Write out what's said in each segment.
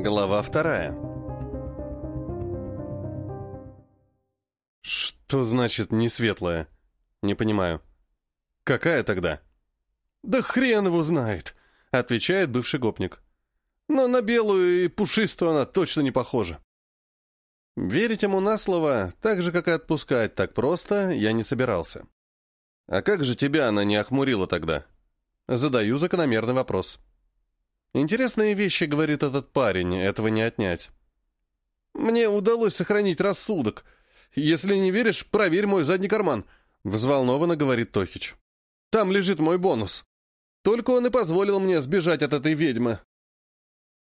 Глава вторая. Что значит не светлая? Не понимаю. Какая тогда? Да хрен его знает, отвечает бывший гопник. Но на белую и пушистую она точно не похожа. Верить ему на слово, так же, как и отпускать так просто, я не собирался. А как же тебя она не охмурила тогда? Задаю закономерный вопрос. Интересные вещи, говорит этот парень, этого не отнять. Мне удалось сохранить рассудок. Если не веришь, проверь мой задний карман, взволнованно говорит Тохич. Там лежит мой бонус. Только он и позволил мне сбежать от этой ведьмы.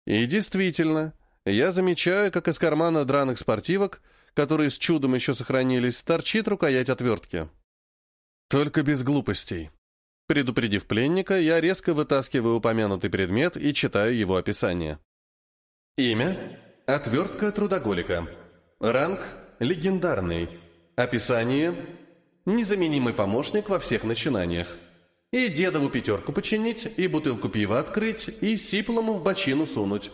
И действительно, я замечаю, как из кармана драных спортивок, которые с чудом еще сохранились, торчит рукоять отвертки. Только без глупостей. Предупредив пленника, я резко вытаскиваю упомянутый предмет и читаю его описание. Имя – отвертка трудоголика. Ранг – легендарный. Описание – незаменимый помощник во всех начинаниях. И дедову пятерку починить, и бутылку пива открыть, и сиплому в бочину сунуть.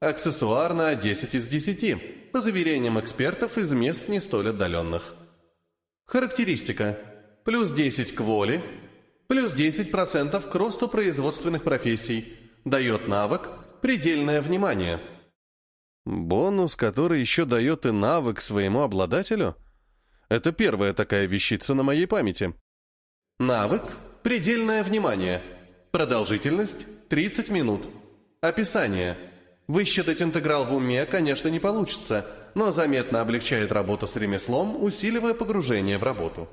Аксессуар на 10 из 10, по заверениям экспертов из мест не столь отдаленных. Характеристика. Плюс 10 к воле, Плюс 10% к росту производственных профессий. Дает навык «Предельное внимание». Бонус, который еще дает и навык своему обладателю? Это первая такая вещица на моей памяти. Навык «Предельное внимание». Продолжительность 30 минут. Описание. Высчитать интеграл в уме, конечно, не получится, но заметно облегчает работу с ремеслом, усиливая погружение в работу.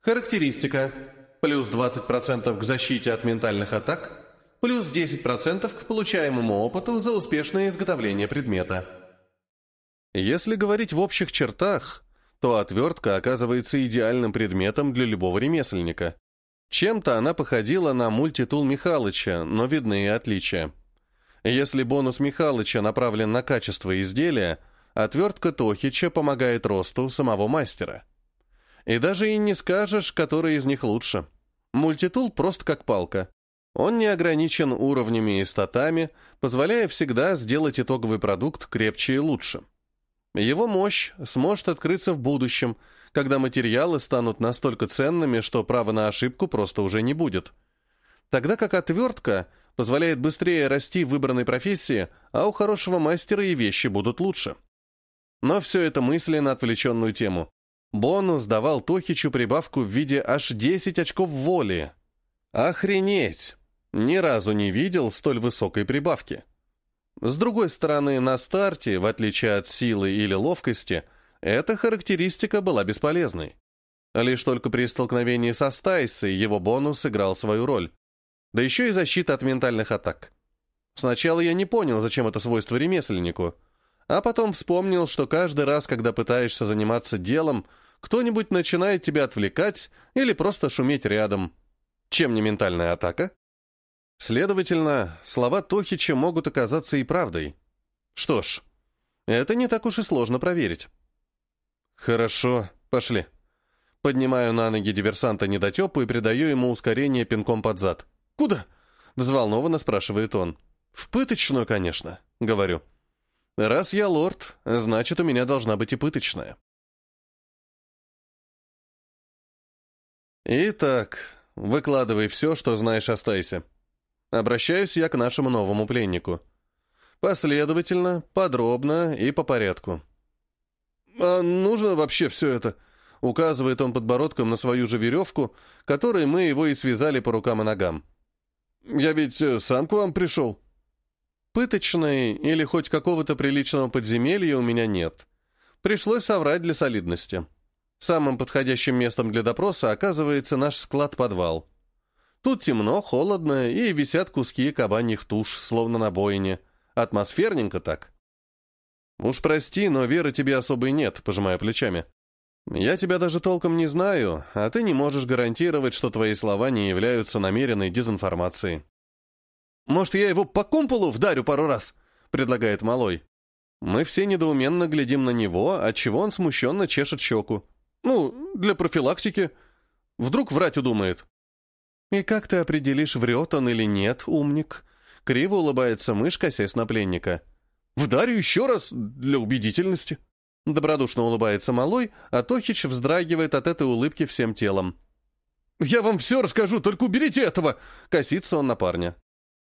Характеристика плюс 20% к защите от ментальных атак, плюс 10% к получаемому опыту за успешное изготовление предмета. Если говорить в общих чертах, то отвертка оказывается идеальным предметом для любого ремесленника. Чем-то она походила на мультитул Михалыча, но видны и отличия. Если бонус Михалыча направлен на качество изделия, отвертка Тохича помогает росту самого мастера. И даже и не скажешь, который из них лучше. Мультитул просто как палка. Он не ограничен уровнями и статами, позволяя всегда сделать итоговый продукт крепче и лучше. Его мощь сможет открыться в будущем, когда материалы станут настолько ценными, что права на ошибку просто уже не будет. Тогда как отвертка позволяет быстрее расти в выбранной профессии, а у хорошего мастера и вещи будут лучше. Но все это мысли на отвлеченную тему. Бонус давал Тохичу прибавку в виде аж 10 очков воли. Охренеть! Ни разу не видел столь высокой прибавки. С другой стороны, на старте, в отличие от силы или ловкости, эта характеристика была бесполезной. Лишь только при столкновении со Стайсой его бонус играл свою роль. Да еще и защита от ментальных атак. Сначала я не понял, зачем это свойство ремесленнику — а потом вспомнил, что каждый раз, когда пытаешься заниматься делом, кто-нибудь начинает тебя отвлекать или просто шуметь рядом. Чем не ментальная атака? Следовательно, слова Тохича могут оказаться и правдой. Что ж, это не так уж и сложно проверить. Хорошо, пошли. Поднимаю на ноги диверсанта недотепу и придаю ему ускорение пинком под зад. «Куда?» — взволнованно спрашивает он. «В пыточную, конечно», — говорю. Раз я лорд, значит, у меня должна быть и пыточная. Итак, выкладывай все, что знаешь о Стайсе. Обращаюсь я к нашему новому пленнику. Последовательно, подробно и по порядку. «А нужно вообще все это?» Указывает он подбородком на свою же веревку, которой мы его и связали по рукам и ногам. «Я ведь э, сам к вам пришел». Пыточной или хоть какого-то приличного подземелья у меня нет. Пришлось соврать для солидности. Самым подходящим местом для допроса оказывается наш склад-подвал. Тут темно, холодно и висят куски кабаньих туш, словно на бойне. Атмосферненько так. «Уж прости, но веры тебе особой нет», — пожимая плечами. «Я тебя даже толком не знаю, а ты не можешь гарантировать, что твои слова не являются намеренной дезинформацией». «Может, я его по кумполу вдарю пару раз?» — предлагает малой. Мы все недоуменно глядим на него, отчего он смущенно чешет щеку. «Ну, для профилактики. Вдруг врать удумает». «И как ты определишь, врет он или нет, умник?» Криво улыбается мышь, косясь на пленника. Вдарю еще раз для убедительности. Добродушно улыбается малой, а Тохич вздрагивает от этой улыбки всем телом. «Я вам все расскажу, только уберите этого!» Косится он на парня.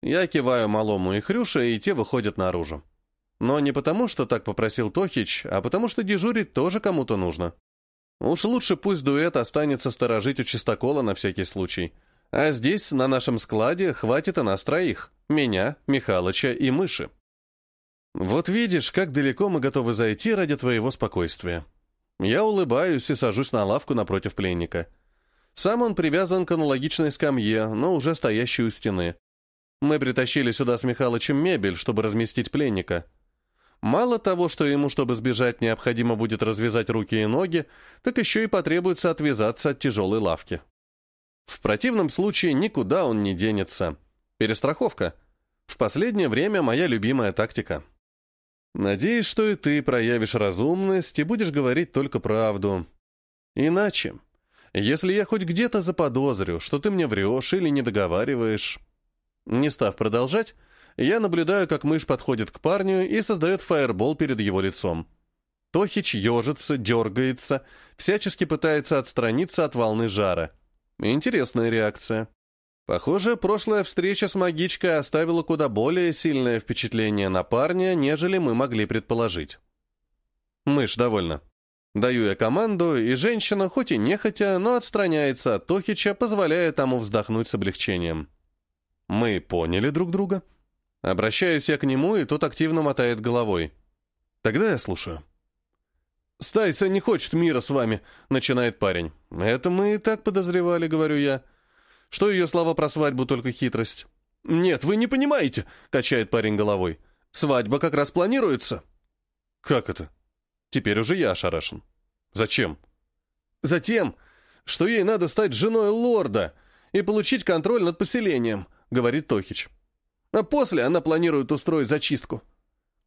Я киваю малому и Хрюше, и те выходят наружу. Но не потому, что так попросил Тохич, а потому что дежурить тоже кому-то нужно. Уж лучше пусть дуэт останется сторожить у чистокола на всякий случай. А здесь, на нашем складе, хватит и нас троих. Меня, Михалыча и Мыши. Вот видишь, как далеко мы готовы зайти ради твоего спокойствия. Я улыбаюсь и сажусь на лавку напротив пленника. Сам он привязан к аналогичной скамье, но уже стоящей у стены. Мы притащили сюда с Михалычем мебель, чтобы разместить пленника. Мало того, что ему, чтобы сбежать, необходимо будет развязать руки и ноги, так еще и потребуется отвязаться от тяжелой лавки. В противном случае никуда он не денется. Перестраховка. В последнее время моя любимая тактика. Надеюсь, что и ты проявишь разумность и будешь говорить только правду. Иначе, если я хоть где-то заподозрю, что ты мне врешь или не договариваешь... Не став продолжать, я наблюдаю, как мышь подходит к парню и создает фаербол перед его лицом. Тохич ежится, дергается, всячески пытается отстраниться от волны жара. Интересная реакция. Похоже, прошлая встреча с магичкой оставила куда более сильное впечатление на парня, нежели мы могли предположить. Мышь довольна. Даю я команду, и женщина, хоть и нехотя, но отстраняется от Тохича, позволяя тому вздохнуть с облегчением. Мы поняли друг друга. Обращаюсь я к нему, и тот активно мотает головой. Тогда я слушаю. «Стайса не хочет мира с вами», — начинает парень. «Это мы и так подозревали», — говорю я. «Что ее слова про свадьбу только хитрость?» «Нет, вы не понимаете», — качает парень головой. «Свадьба как раз планируется». «Как это?» Теперь уже я ошарашен. «Зачем?» «Затем, что ей надо стать женой лорда и получить контроль над поселением», — говорит Тохич. «А после она планирует устроить зачистку.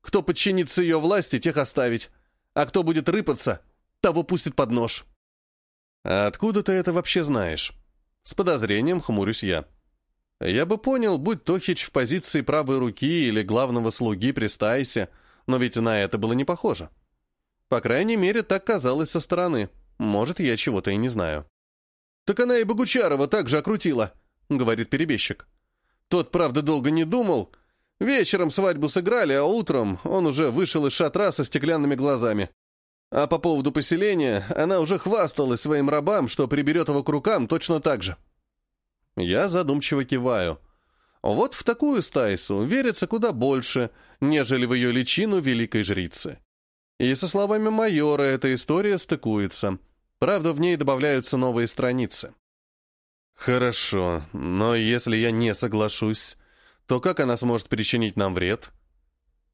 Кто подчинится ее власти, тех оставить а кто будет рыпаться, того пустит под нож. А откуда ты это вообще знаешь? С подозрением хмурюсь я. Я бы понял, будь Тохич в позиции правой руки или главного слуги при Стайсе, но ведь на это было не похоже. По крайней мере, так казалось со стороны. Может, я чего-то и не знаю. «Так она и Богучарова так же окрутила», — говорит перебежчик. Тот, правда, долго не думал, Вечером свадьбу сыграли, а утром он уже вышел из шатра со стеклянными глазами. А по поводу поселения, она уже хвасталась своим рабам, что приберет его к рукам точно так же. Я задумчиво киваю. Вот в такую стайсу верится куда больше, нежели в ее личину великой жрицы. И со словами майора эта история стыкуется. Правда, в ней добавляются новые страницы. Хорошо, но если я не соглашусь, то как она сможет причинить нам вред?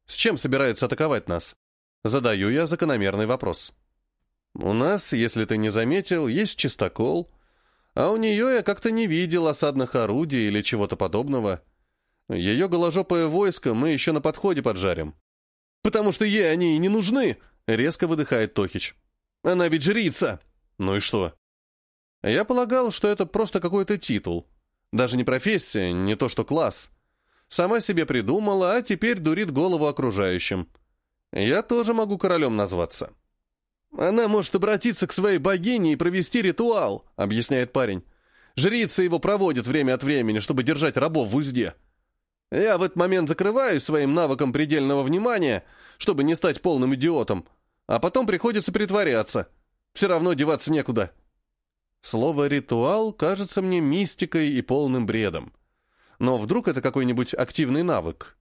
С чем собирается атаковать нас? Задаю я закономерный вопрос. У нас, если ты не заметил, есть чистокол, а у нее я как-то не видел осадных орудий или чего-то подобного. Ее голожопое войско мы еще на подходе поджарим. «Потому что ей они и не нужны!» — резко выдыхает Тохич. «Она ведь жрица!» «Ну и что?» Я полагал, что это просто какой-то титул. Даже не профессия, не то что класс. Сама себе придумала, а теперь дурит голову окружающим. Я тоже могу королем назваться. Она может обратиться к своей богине и провести ритуал, объясняет парень. Жрица его проводит время от времени, чтобы держать рабов в узде. Я в этот момент закрываюсь своим навыком предельного внимания, чтобы не стать полным идиотом, а потом приходится притворяться. Все равно деваться некуда. Слово «ритуал» кажется мне мистикой и полным бредом. Но вдруг это какой-нибудь активный навык?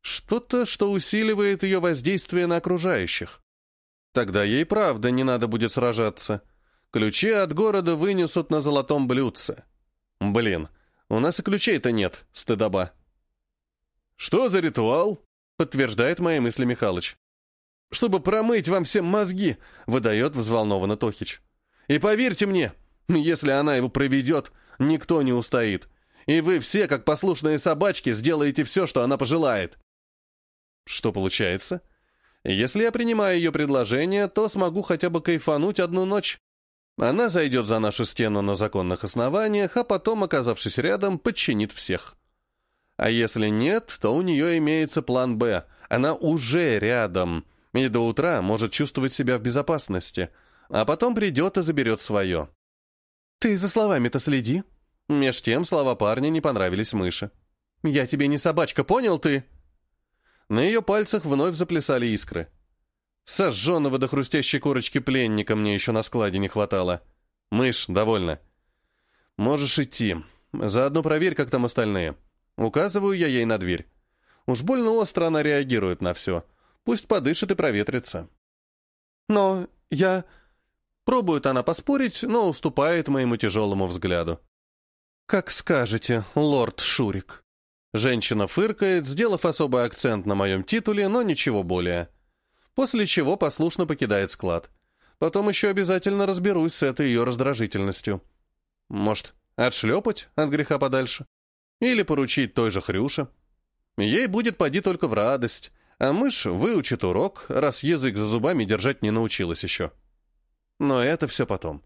Что-то, что усиливает ее воздействие на окружающих. Тогда ей правда не надо будет сражаться. Ключи от города вынесут на золотом блюдце. Блин, у нас и ключей-то нет, стыдоба. «Что за ритуал?» — подтверждает мои мысли Михалыч. «Чтобы промыть вам всем мозги», — выдает взволнованно Тохич. «И поверьте мне, если она его проведет, никто не устоит и вы все, как послушные собачки, сделаете все, что она пожелает. Что получается? Если я принимаю ее предложение, то смогу хотя бы кайфануть одну ночь. Она зайдет за нашу стену на законных основаниях, а потом, оказавшись рядом, подчинит всех. А если нет, то у нее имеется план «Б», Она уже рядом, и до утра может чувствовать себя в безопасности, а потом придет и заберет свое. «Ты за словами-то следи». Меж тем слова парня не понравились мыши. «Я тебе не собачка, понял ты?» На ее пальцах вновь заплясали искры. Сожженного до хрустящей корочки пленника мне еще на складе не хватало. Мышь, довольно. Можешь идти. Заодно проверь, как там остальные. Указываю я ей на дверь. Уж больно остро она реагирует на все. Пусть подышит и проветрится. Но я... Пробует она поспорить, но уступает моему тяжелому взгляду. «Как скажете, лорд Шурик». Женщина фыркает, сделав особый акцент на моем титуле, но ничего более. После чего послушно покидает склад. Потом еще обязательно разберусь с этой ее раздражительностью. Может, отшлепать от греха подальше? Или поручить той же Хрюше? Ей будет поди только в радость, а мышь выучит урок, раз язык за зубами держать не научилась еще. Но это все потом.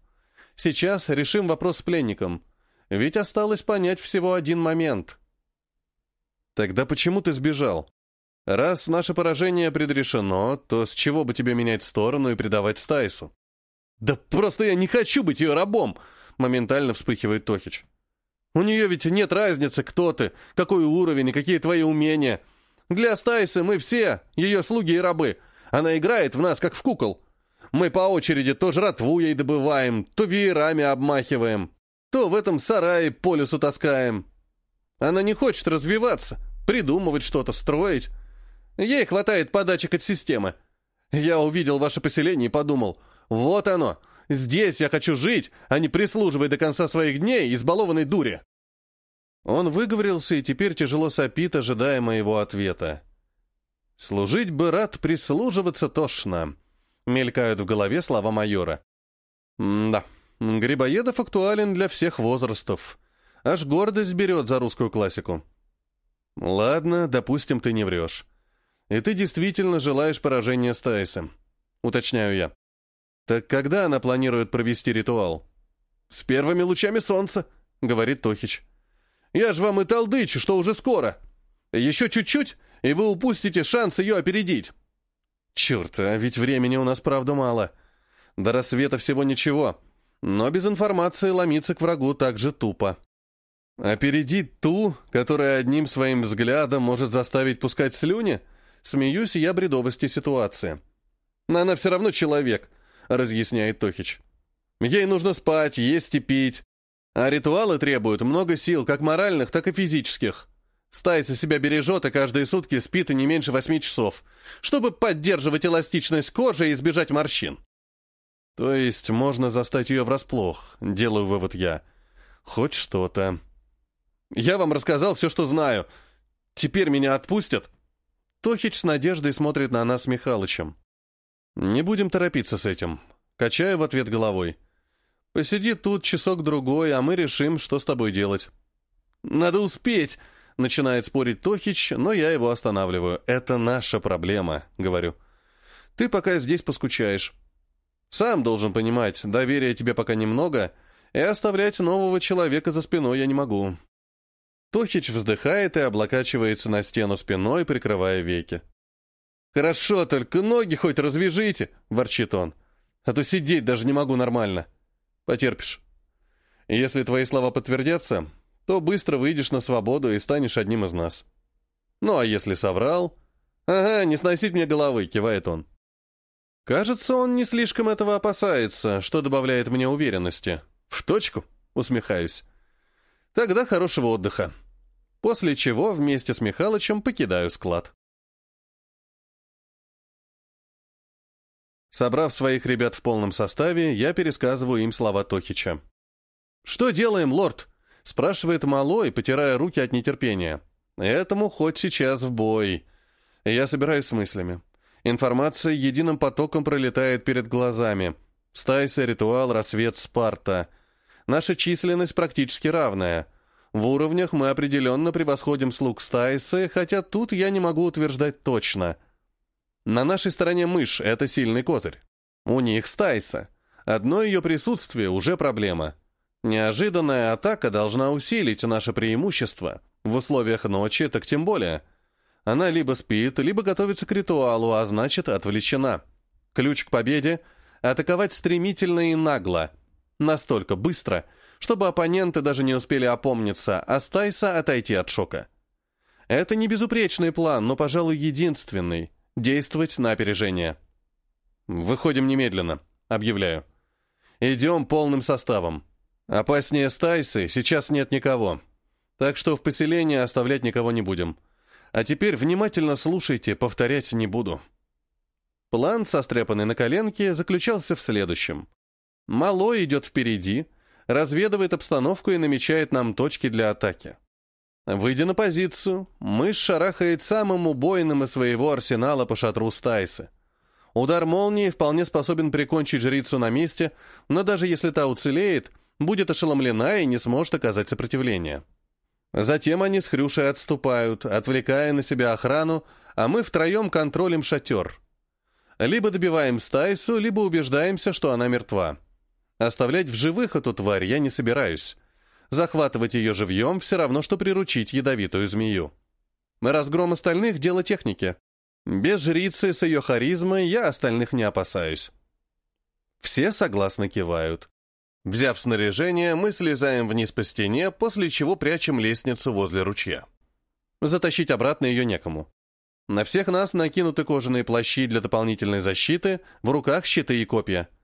Сейчас решим вопрос с пленником. Ведь осталось понять всего один момент. Тогда почему ты сбежал? Раз наше поражение предрешено, то с чего бы тебе менять сторону и предавать Стайсу? Да просто я не хочу быть ее рабом! Моментально вспыхивает Тохич. У нее ведь нет разницы, кто ты, какой уровень и какие твои умения. Для Стайсы мы все ее слуги и рабы. Она играет в нас, как в кукол. Мы по очереди то жратву ей добываем, то веерами обмахиваем, то в этом сарае по лесу таскаем. Она не хочет развиваться, придумывать что-то, строить. Ей хватает подачек от системы. Я увидел ваше поселение и подумал, вот оно, здесь я хочу жить, а не прислуживать до конца своих дней избалованной дуре. Он выговорился и теперь тяжело сопит, ожидая моего ответа. «Служить бы рад, прислуживаться тошно», — мелькают в голове слова майора. «Да, Грибоедов актуален для всех возрастов. Аж гордость берет за русскую классику». «Ладно, допустим, ты не врешь. И ты действительно желаешь поражения Стайса. Уточняю я. Так когда она планирует провести ритуал? С первыми лучами солнца, говорит Тохич. Я же вам и толдычу, что уже скоро. Еще чуть-чуть, и вы упустите шанс ее опередить. Черт, а ведь времени у нас правда мало. До рассвета всего ничего. Но без информации ломиться к врагу так же тупо. Опередить ту, которая одним своим взглядом может заставить пускать слюни? Смеюсь я бредовости ситуации. Но она все равно человек, разъясняет Тохич. Ей нужно спать, есть и пить. А ритуалы требуют много сил, как моральных, так и физических. Стайса себя бережет, и каждые сутки спит не меньше восьми часов, чтобы поддерживать эластичность кожи и избежать морщин. То есть можно застать ее врасплох, делаю вывод я. Хоть что-то. Я вам рассказал все, что знаю. Теперь меня отпустят? Тохич с надеждой смотрит на нас с Михалычем. Не будем торопиться с этим. Качаю в ответ головой. Посиди тут часок-другой, а мы решим, что с тобой делать. Надо успеть, начинает спорить Тохич, но я его останавливаю. Это наша проблема, говорю. Ты пока здесь поскучаешь. Сам должен понимать, доверия тебе пока немного, и оставлять нового человека за спиной я не могу. Тохич вздыхает и облокачивается на стену спиной, прикрывая веки. «Хорошо, только ноги хоть развяжите!» — ворчит он. «А то сидеть даже не могу нормально. Потерпишь. Если твои слова подтвердятся, то быстро выйдешь на свободу и станешь одним из нас. Ну а если соврал...» «Ага, не сносить мне головы», — кивает он. Кажется, он не слишком этого опасается, что добавляет мне уверенности. «В точку?» — усмехаюсь. Тогда хорошего отдыха. После чего вместе с Михалычем покидаю склад. Собрав своих ребят в полном составе, я пересказываю им слова Тохича. «Что делаем, лорд?» — спрашивает Малой, потирая руки от нетерпения. «Этому хоть сейчас в бой». Я собираюсь с мыслями. Информация единым потоком пролетает перед глазами. Стайса, ритуал, рассвет, Спарта — Наша численность практически равная. В уровнях мы определенно превосходим слуг Стайсы, хотя тут я не могу утверждать точно. На нашей стороне мышь — это сильный козырь. У них Стайса. Одно ее присутствие уже проблема. Неожиданная атака должна усилить наше преимущество. В условиях ночи так тем более. Она либо спит, либо готовится к ритуалу, а значит, отвлечена. Ключ к победе — атаковать стремительно и нагло. Настолько быстро, чтобы оппоненты даже не успели опомниться, а Стайса отойти от шока. Это не безупречный план, но, пожалуй, единственный. Действовать на опережение. «Выходим немедленно», — объявляю. «Идем полным составом. Опаснее Стайсы сейчас нет никого. Так что в поселении оставлять никого не будем. А теперь внимательно слушайте, повторять не буду». План, состряпанный на коленке, заключался в следующем. Малой идет впереди, разведывает обстановку и намечает нам точки для атаки. Выйдя на позицию, мышь шарахает самым убойным из своего арсенала по шатру Стайсы. Удар молнии вполне способен прикончить жрицу на месте, но даже если та уцелеет, будет ошеломлена и не сможет оказать сопротивление. Затем они с Хрюшей отступают, отвлекая на себя охрану, а мы втроем контролем шатер. Либо добиваем Стайсу, либо убеждаемся, что она мертва. Оставлять в живых эту тварь я не собираюсь. Захватывать ее живьем все равно, что приручить ядовитую змею. Разгром остальных — дело техники. Без жрицы с ее харизмой я остальных не опасаюсь. Все согласно кивают. Взяв снаряжение, мы слезаем вниз по стене, после чего прячем лестницу возле ручья. Затащить обратно ее некому. На всех нас накинуты кожаные плащи для дополнительной защиты, в руках щиты и копья —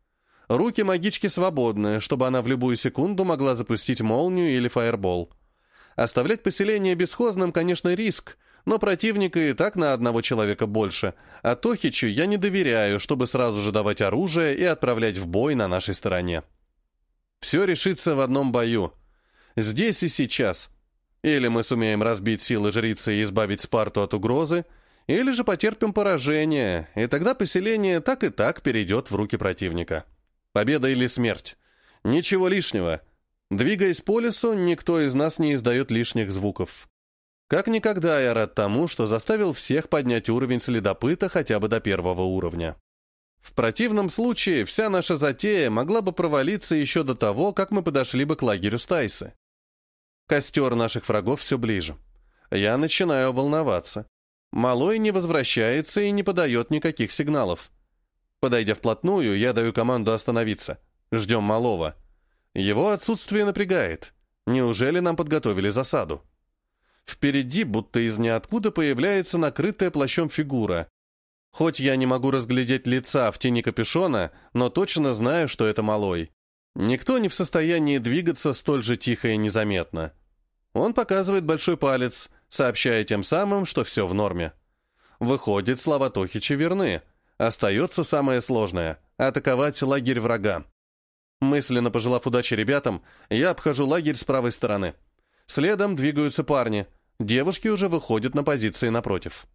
Руки магички свободны, чтобы она в любую секунду могла запустить молнию или фаербол. Оставлять поселение бесхозным, конечно, риск, но противника и так на одного человека больше, а Тохичу я не доверяю, чтобы сразу же давать оружие и отправлять в бой на нашей стороне. Все решится в одном бою. Здесь и сейчас. Или мы сумеем разбить силы жрицы и избавить Спарту от угрозы, или же потерпим поражение, и тогда поселение так и так перейдет в руки противника. Победа или смерть. Ничего лишнего. Двигаясь по лесу, никто из нас не издает лишних звуков. Как никогда я рад тому, что заставил всех поднять уровень следопыта хотя бы до первого уровня. В противном случае вся наша затея могла бы провалиться еще до того, как мы подошли бы к лагерю Стайсы. Костер наших врагов все ближе. Я начинаю волноваться. Малой не возвращается и не подает никаких сигналов. Подойдя вплотную, я даю команду остановиться. Ждем малого. Его отсутствие напрягает. Неужели нам подготовили засаду? Впереди, будто из ниоткуда, появляется накрытая плащом фигура. Хоть я не могу разглядеть лица в тени капюшона, но точно знаю, что это малой. Никто не в состоянии двигаться столь же тихо и незаметно. Он показывает большой палец, сообщая тем самым, что все в норме. Выходит, слова Тохича верны — Остается самое сложное — атаковать лагерь врага. Мысленно пожелав удачи ребятам, я обхожу лагерь с правой стороны. Следом двигаются парни. Девушки уже выходят на позиции напротив.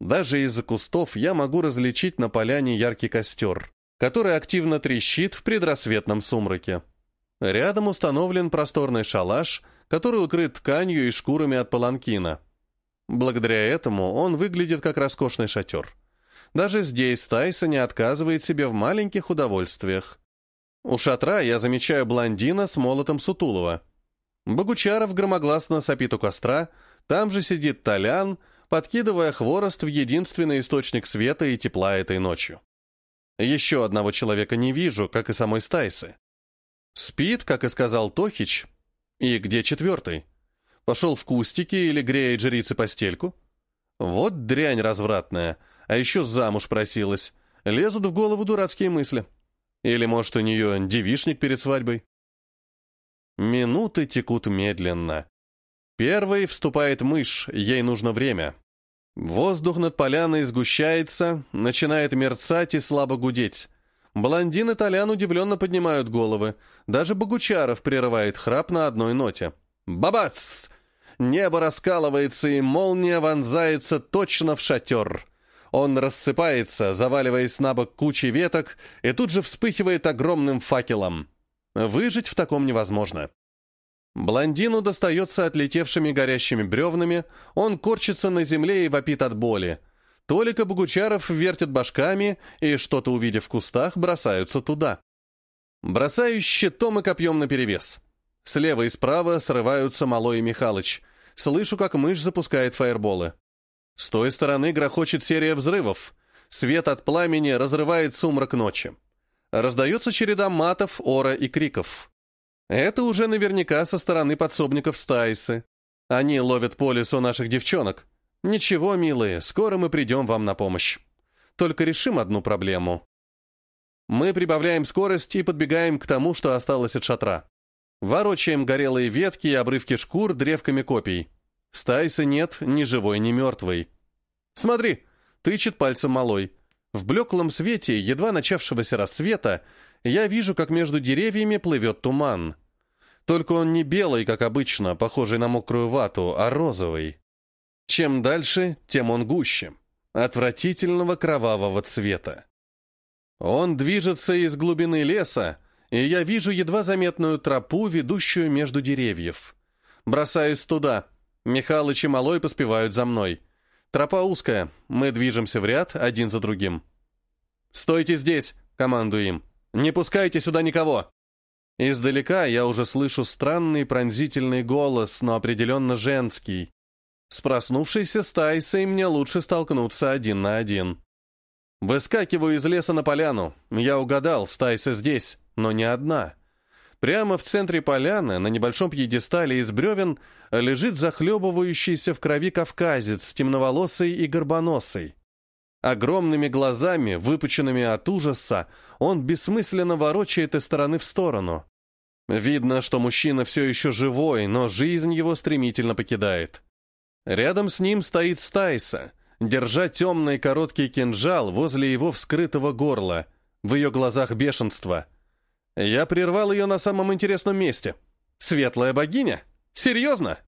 Даже из-за кустов я могу различить на поляне яркий костер, который активно трещит в предрассветном сумраке. Рядом установлен просторный шалаш, который укрыт тканью и шкурами от паланкина. Благодаря этому он выглядит как роскошный шатер. Даже здесь Тайса не отказывает себе в маленьких удовольствиях. У шатра я замечаю блондина с молотом Сутулова. Богучаров громогласно сопит у костра, там же сидит Толян, подкидывая хворост в единственный источник света и тепла этой ночью. Еще одного человека не вижу, как и самой Стайсы. Спит, как и сказал Тохич. И где четвертый? Пошел в кустики или греет жрицы постельку? Вот дрянь развратная — а еще замуж просилась. Лезут в голову дурацкие мысли. Или, может, у нее девишник перед свадьбой? Минуты текут медленно. Первой вступает мышь, ей нужно время. Воздух над поляной сгущается, начинает мерцать и слабо гудеть. Блондин и Толян удивленно поднимают головы. Даже Богучаров прерывает храп на одной ноте. Бабац! Небо раскалывается, и молния вонзается точно в шатер. Он рассыпается, заваливаясь на бок кучей веток, и тут же вспыхивает огромным факелом. Выжить в таком невозможно. Блондину достается отлетевшими горящими бревнами, он корчится на земле и вопит от боли. Толика Богучаров вертят башками и, что-то увидев в кустах, бросаются туда. Бросаю щитом и копьем наперевес. Слева и справа срываются Малой и Михалыч. Слышу, как мышь запускает фаерболы. С той стороны грохочет серия взрывов. Свет от пламени разрывает сумрак ночи. Раздается череда матов, ора и криков. Это уже наверняка со стороны подсобников Стайсы. Они ловят по лесу наших девчонок. Ничего, милые, скоро мы придем вам на помощь. Только решим одну проблему. Мы прибавляем скорость и подбегаем к тому, что осталось от шатра. Ворочаем горелые ветки и обрывки шкур древками копий. Стайса нет ни живой, ни мертвой. «Смотри!» — тычет пальцем малой. В блеклом свете, едва начавшегося рассвета, я вижу, как между деревьями плывет туман. Только он не белый, как обычно, похожий на мокрую вату, а розовый. Чем дальше, тем он гуще. Отвратительного кровавого цвета. Он движется из глубины леса, и я вижу едва заметную тропу, ведущую между деревьев. Бросаюсь туда. Михалыч и Малой поспевают за мной. Тропа узкая, мы движемся в ряд, один за другим. «Стойте здесь!» — командую им. «Не пускайте сюда никого!» Издалека я уже слышу странный пронзительный голос, но определенно женский. С проснувшейся стайсой мне лучше столкнуться один на один. Выскакиваю из леса на поляну. Я угадал, стайса здесь, но не одна. Прямо в центре поляны, на небольшом пьедестале из бревен, лежит захлебывающийся в крови кавказец, темноволосый и горбоносый. Огромными глазами, выпученными от ужаса, он бессмысленно ворочает из стороны в сторону. Видно, что мужчина все еще живой, но жизнь его стремительно покидает. Рядом с ним стоит Стайса, держа темный короткий кинжал возле его вскрытого горла, в ее глазах бешенство. Я прервал ее на самом интересном месте. Светлая богиня? Серьезно?